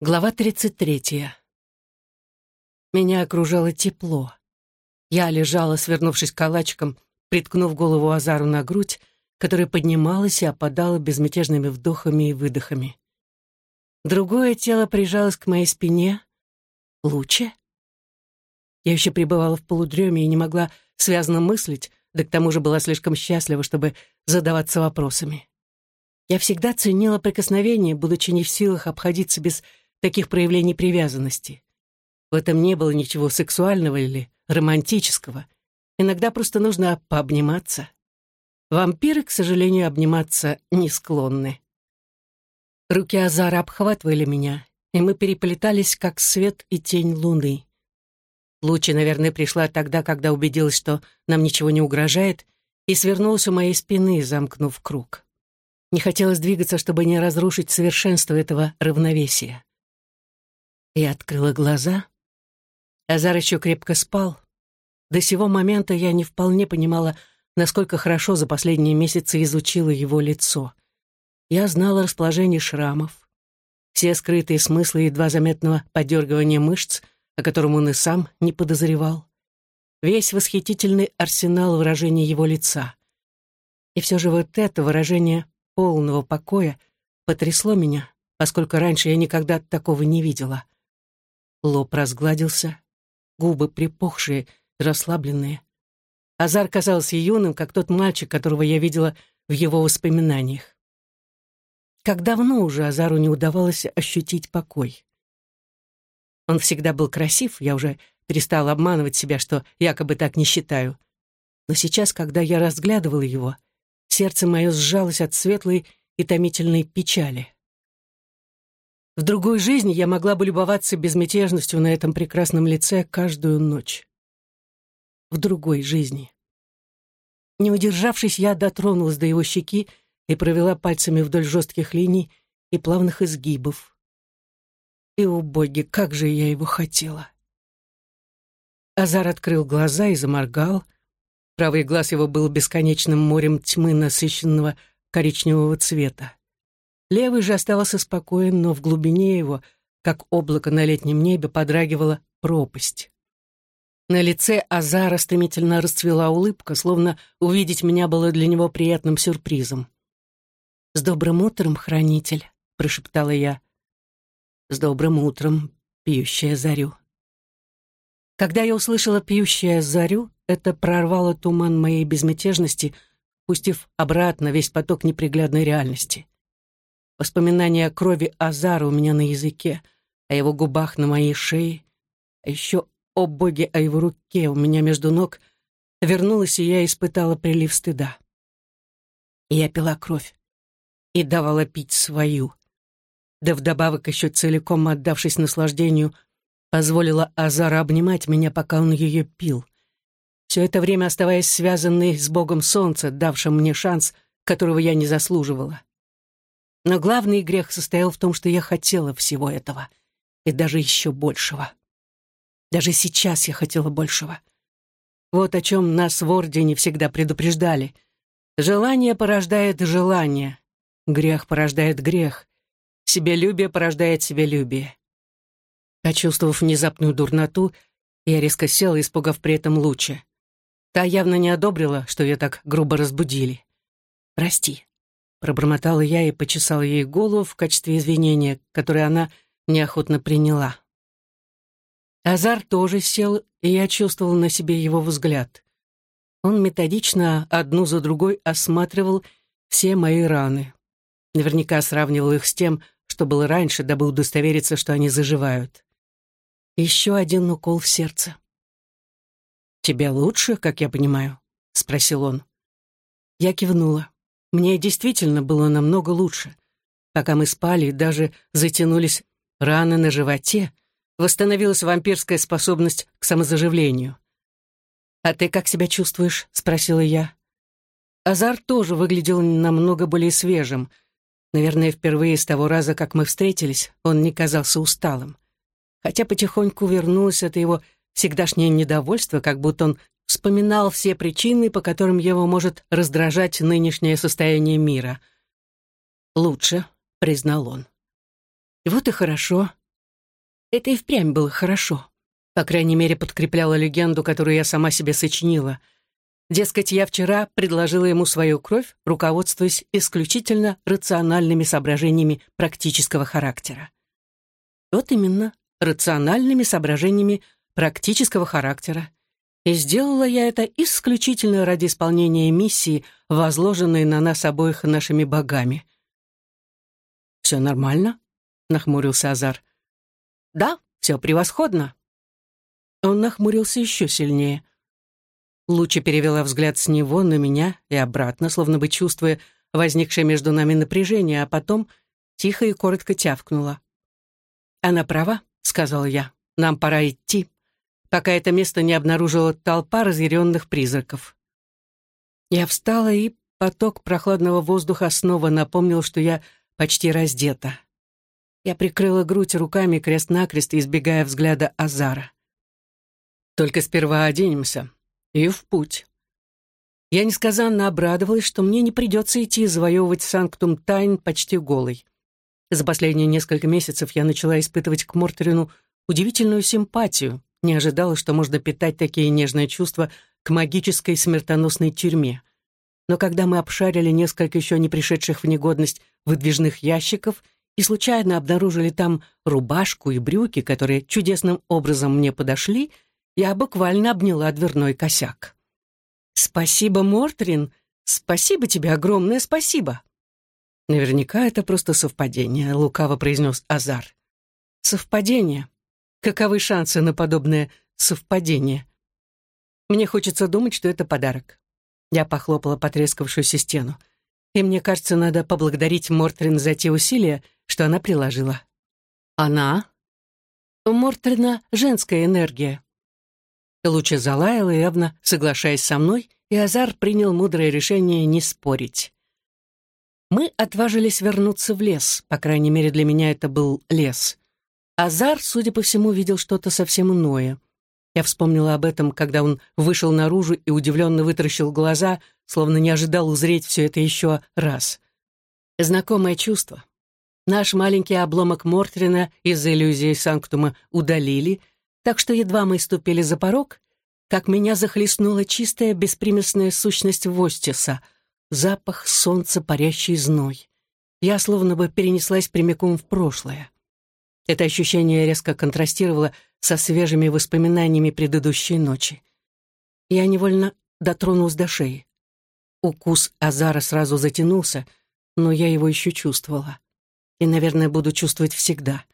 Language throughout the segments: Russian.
Глава 33. Меня окружало тепло. Я лежала, свернувшись калачиком, приткнув голову Азару на грудь, которая поднималась и опадала безмятежными вдохами и выдохами. Другое тело прижалось к моей спине. Лучше? Я еще пребывала в полудреме и не могла связно мыслить, да к тому же была слишком счастлива, чтобы задаваться вопросами. Я всегда ценила прикосновение, будучи не в силах обходиться без таких проявлений привязанности. В этом не было ничего сексуального или романтического. Иногда просто нужно пообниматься. Вампиры, к сожалению, обниматься не склонны. Руки Азара обхватывали меня, и мы переплетались, как свет и тень луны. Лучи, наверное, пришла тогда, когда убедилась, что нам ничего не угрожает, и свернулась у моей спины, замкнув круг. Не хотелось двигаться, чтобы не разрушить совершенство этого равновесия. Я открыла глаза. Азар еще крепко спал. До сего момента я не вполне понимала, насколько хорошо за последние месяцы изучила его лицо. Я знала расположение шрамов, все скрытые смыслы едва заметного подергивания мышц, о котором он и сам не подозревал, весь восхитительный арсенал выражения его лица. И все же вот это выражение полного покоя потрясло меня, поскольку раньше я никогда такого не видела. Лоб разгладился, губы припухшие, расслабленные. Азар казался юным, как тот мальчик, которого я видела в его воспоминаниях. Как давно уже Азару не удавалось ощутить покой. Он всегда был красив, я уже перестала обманывать себя, что якобы так не считаю. Но сейчас, когда я разглядывала его, сердце мое сжалось от светлой и томительной печали. В другой жизни я могла бы любоваться безмятежностью на этом прекрасном лице каждую ночь. В другой жизни. Не удержавшись, я дотронулась до его щеки и провела пальцами вдоль жестких линий и плавных изгибов. И, о боги, как же я его хотела! Азар открыл глаза и заморгал. Правый глаз его был бесконечным морем тьмы насыщенного коричневого цвета. Левый же оставался спокоен, но в глубине его, как облако на летнем небе, подрагивала пропасть. На лице Азара стремительно расцвела улыбка, словно увидеть меня было для него приятным сюрпризом. «С добрым утром, хранитель», — прошептала я. «С добрым утром, пьющая зарю». Когда я услышала «пьющая зарю», это прорвало туман моей безмятежности, пустив обратно весь поток неприглядной реальности. Воспоминания о крови Азара у меня на языке, о его губах на моей шее, а еще, о боге, о его руке у меня между ног, вернулась, и я испытала прилив стыда. Я пила кровь и давала пить свою. Да вдобавок еще целиком отдавшись наслаждению, позволила Азару обнимать меня, пока он ее пил. Все это время оставаясь связанной с Богом Солнца, давшим мне шанс, которого я не заслуживала. Но главный грех состоял в том, что я хотела всего этого, и даже еще большего. Даже сейчас я хотела большего. Вот о чем нас в Ордене всегда предупреждали. Желание порождает желание, грех порождает грех, себелюбие порождает себелюбие. Почувствовав внезапную дурноту, я резко села, испугав при этом лучше. Та явно не одобрила, что ее так грубо разбудили. «Прости», Пробормотала я и почесала ей голову в качестве извинения, которое она неохотно приняла. Азар тоже сел, и я чувствовал на себе его взгляд. Он методично одну за другой осматривал все мои раны. Наверняка сравнивал их с тем, что было раньше, дабы удостовериться, что они заживают. Еще один укол в сердце. «Тебе лучше, как я понимаю?» — спросил он. Я кивнула. Мне действительно было намного лучше. Пока мы спали, даже затянулись раны на животе, восстановилась вампирская способность к самозаживлению. «А ты как себя чувствуешь?» — спросила я. Азар тоже выглядел намного более свежим. Наверное, впервые с того раза, как мы встретились, он не казался усталым. Хотя потихоньку вернулось это его всегдашнее недовольство, как будто он вспоминал все причины, по которым его может раздражать нынешнее состояние мира. «Лучше», — признал он. «И вот и хорошо», Это и впрямь было хорошо. По крайней мере, подкрепляло легенду, которую я сама себе сочинила. Дескать, я вчера предложила ему свою кровь, руководствуясь исключительно рациональными соображениями практического характера. Вот именно, рациональными соображениями практического характера. И сделала я это исключительно ради исполнения миссии, возложенной на нас обоих нашими богами. «Все нормально?» — нахмурился Азар. «Да, все превосходно». Он нахмурился еще сильнее. Луча перевела взгляд с него на меня и обратно, словно бы чувствуя возникшее между нами напряжение, а потом тихо и коротко тявкнула. «Она права», — сказал я. «Нам пора идти, пока это место не обнаружила толпа разъяренных призраков». Я встала, и поток прохладного воздуха снова напомнил, что я почти раздета. Я прикрыла грудь руками крест-накрест, избегая взгляда Азара. «Только сперва оденемся и в путь». Я несказанно обрадовалась, что мне не придется идти завоевывать Санктум Тайн почти голой. За последние несколько месяцев я начала испытывать к Мортерину удивительную симпатию, не ожидала, что можно питать такие нежные чувства к магической смертоносной тюрьме. Но когда мы обшарили несколько еще не пришедших в негодность выдвижных ящиков и случайно обнаружили там рубашку и брюки, которые чудесным образом мне подошли, я буквально обняла дверной косяк. «Спасибо, Мортрин! Спасибо тебе, огромное спасибо!» «Наверняка это просто совпадение», — лукаво произнес Азар. «Совпадение? Каковы шансы на подобное совпадение?» «Мне хочется думать, что это подарок». Я похлопала потрескавшуюся стену. «И мне кажется, надо поблагодарить Мортрин за те усилия, что она приложила». «Она?» «У Мортрина женская энергия». Луча залаяла, явно соглашаясь со мной, и Азар принял мудрое решение не спорить. Мы отважились вернуться в лес, по крайней мере, для меня это был лес. Азар, судя по всему, видел что-то совсем иное. Я вспомнила об этом, когда он вышел наружу и удивленно вытаращил глаза, словно не ожидал узреть все это еще раз. Знакомое чувство. Наш маленький обломок Мортрина из иллюзии Санктума удалили, так что едва мы ступили за порог, как меня захлестнула чистая беспримесная сущность Востиса — запах солнца, парящий зной. Я словно бы перенеслась прямиком в прошлое. Это ощущение резко контрастировало со свежими воспоминаниями предыдущей ночи. Я невольно дотронулась до шеи. Укус Азара сразу затянулся, но я его еще чувствовала. И, наверное, буду чувствовать всегда.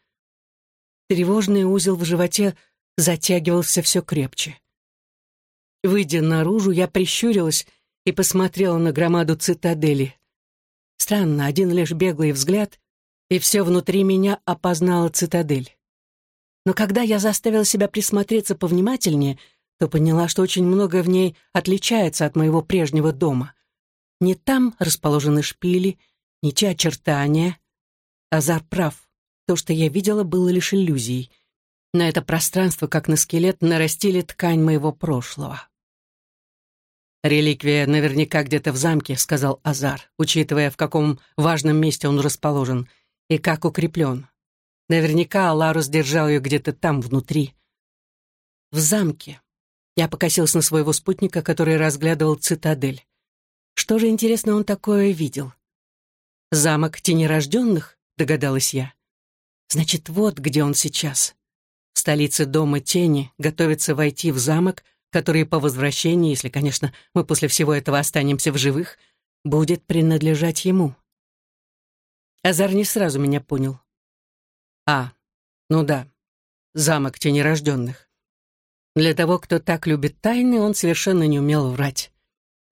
Тревожный узел в животе затягивался все крепче. Выйдя наружу, я прищурилась и посмотрела на громаду цитадели. Странно, один лишь беглый взгляд, и все внутри меня опознало цитадель. Но когда я заставила себя присмотреться повнимательнее, то поняла, что очень многое в ней отличается от моего прежнего дома. Не там расположены шпили, не те очертания. Азар прав. То, что я видела, было лишь иллюзией. На это пространство, как на скелет, нарастили ткань моего прошлого. «Реликвия наверняка где-то в замке», — сказал Азар, учитывая, в каком важном месте он расположен и как укреплен. Наверняка Аларус держал ее где-то там, внутри. В замке. Я покосился на своего спутника, который разглядывал цитадель. Что же, интересно, он такое видел? «Замок тенерожденных?» — догадалась я. «Значит, вот где он сейчас. В столице Дома Тени готовится войти в замок — который по возвращении, если, конечно, мы после всего этого останемся в живых, будет принадлежать ему. Азар не сразу меня понял. А, ну да, замок тенерожденных. Для того, кто так любит тайны, он совершенно не умел врать.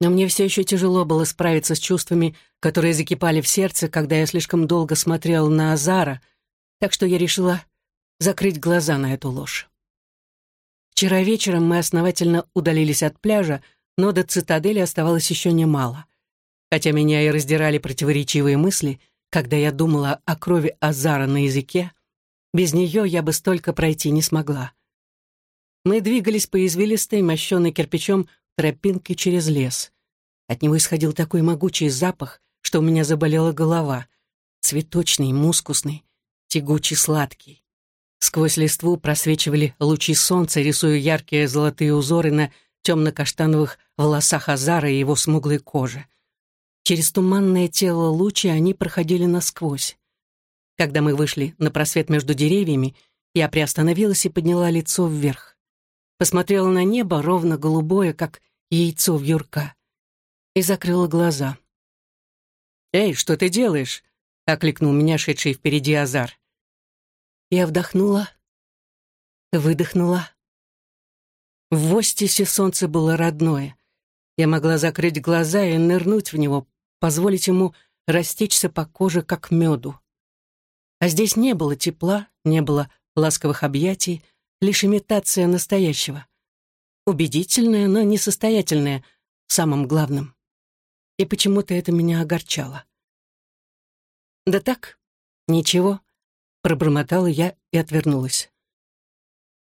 Но мне все еще тяжело было справиться с чувствами, которые закипали в сердце, когда я слишком долго смотрел на Азара, так что я решила закрыть глаза на эту ложь. Вчера вечером мы основательно удалились от пляжа, но до цитадели оставалось еще немало. Хотя меня и раздирали противоречивые мысли, когда я думала о крови Азара на языке, без нее я бы столько пройти не смогла. Мы двигались по извилистой, мощенной кирпичом тропинке через лес. От него исходил такой могучий запах, что у меня заболела голова. Цветочный, мускусный, тягучий, сладкий. Сквозь листву просвечивали лучи солнца, рисуя яркие золотые узоры на темно-каштановых волосах Азара и его смуглой коже. Через туманное тело лучи они проходили насквозь. Когда мы вышли на просвет между деревьями, я приостановилась и подняла лицо вверх. Посмотрела на небо, ровно голубое, как яйцо в юрка, и закрыла глаза. «Эй, что ты делаешь?» — окликнул меня шедший впереди Азар. Я вдохнула, выдохнула. В Остисе солнце было родное. Я могла закрыть глаза и нырнуть в него, позволить ему растечься по коже, как меду. А здесь не было тепла, не было ласковых объятий, лишь имитация настоящего. Убедительная, но несостоятельная, самым главным. И почему-то это меня огорчало. «Да так, ничего», Пробормотала я и отвернулась.